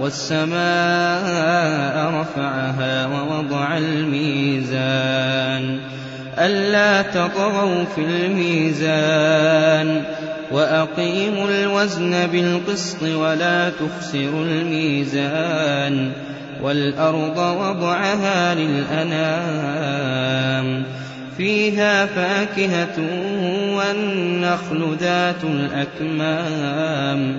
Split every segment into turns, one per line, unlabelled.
والسماء رفعها ووضع الميزان ألا تطغوا في الميزان وأقيموا الوزن بالقسط ولا تخسروا الميزان والأرض وضعها للأنام فيها فاكهة والنخل ذات الأكمام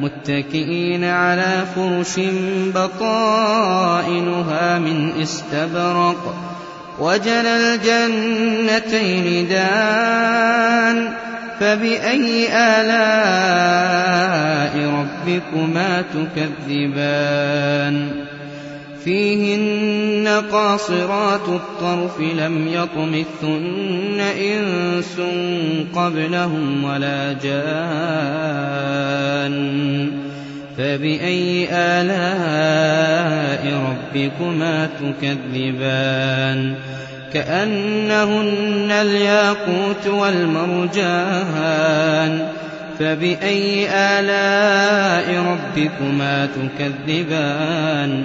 متكئين على فرش بطائنها من استبرق وجل الجنتين دان فبأي آلاء ربكما تكذبان فيهن قاصرات الطرف لم يطمثن إنس قبلهم ولا جان فبأي آلاء ربكما تكذبان كأنهن الياقوت والمرجان فبأي آلاء ربكما تكذبان